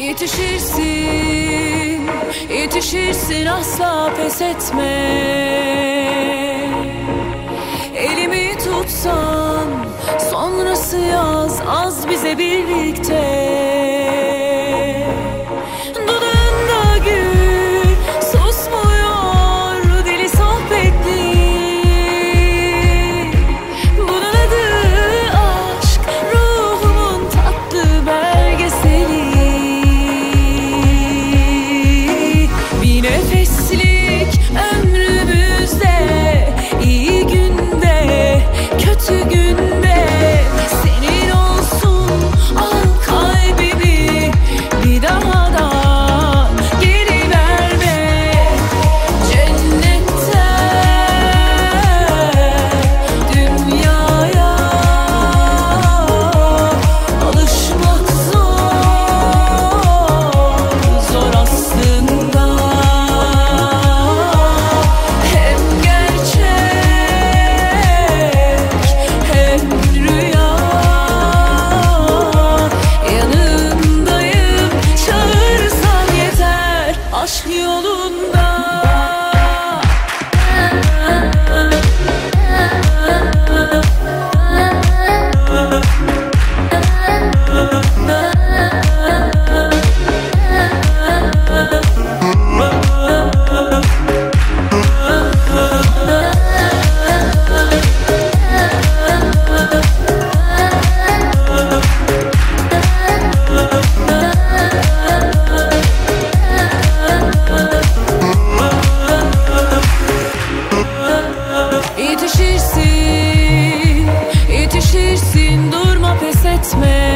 Yetişirsin, yetişirsin asla pes etme. Elimi tutsan sonrası yaz az bize birlikte yolunda. nightmare